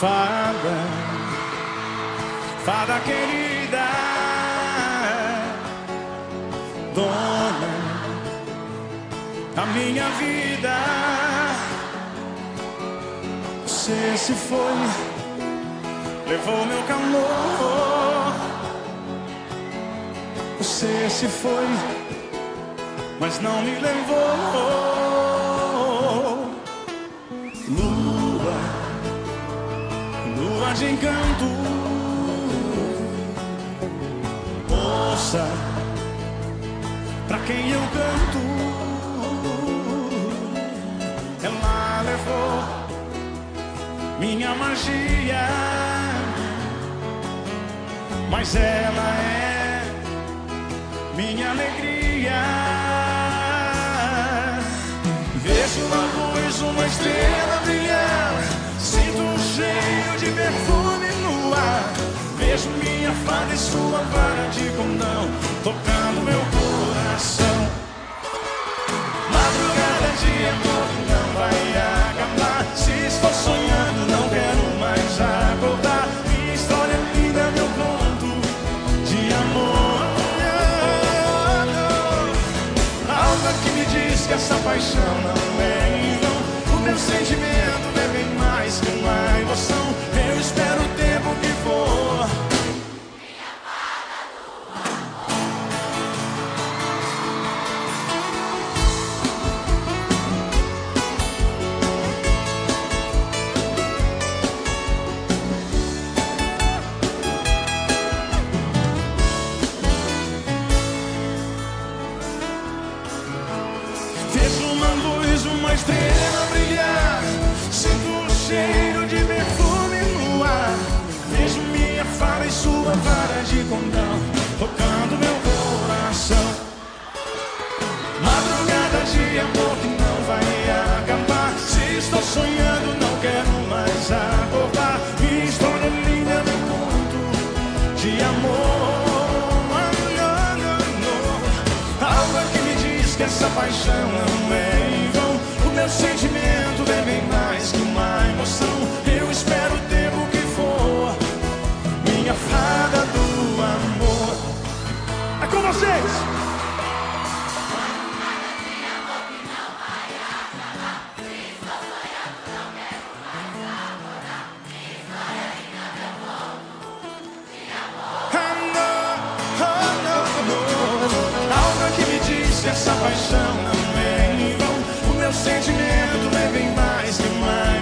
Fada, fada querida, dona da minha vida. Você se foi, levou meu calor. Você se foi, mas não me levou. Lua de encanto. Moça, pra quem eu canto. Ela levou minha magia, mas ela é minha alegria. Vejo uma luz, uma estrela brilhar, cheiro de perfume no ar. Vejo minha fada e sua vara de condão tocando meu coração. Madrugada de amor não vai acabar. Se estou sonhando, não quero mais acordar. Minha história é linda, meu conto de amor. Algo que me diz que essa paixão não essa paixão não é em vão. O meu sentimento é bem mais que uma emoção. Eu espero o tempo que for. Minha fada do amor. É com vocês! Essa paixão não é em vão. O meu sentimento é bem mais que emoção.